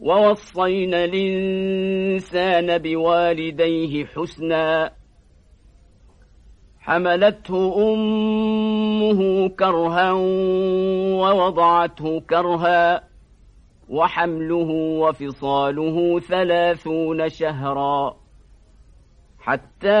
ووصينا الإنسان بوالديه حسنا. حملته أمه كرها ووضعته كرها وحمله وفصاله ثلاثون شهرا. حتى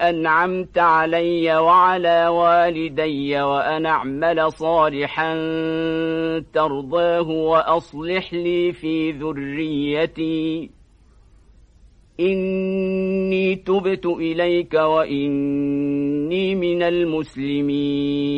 أنعمت علي وعلى والدي وأن أعمل صالحا ترضاه وأصلح لي في ذريتي. إني تبت إليك وإني من المسلمين.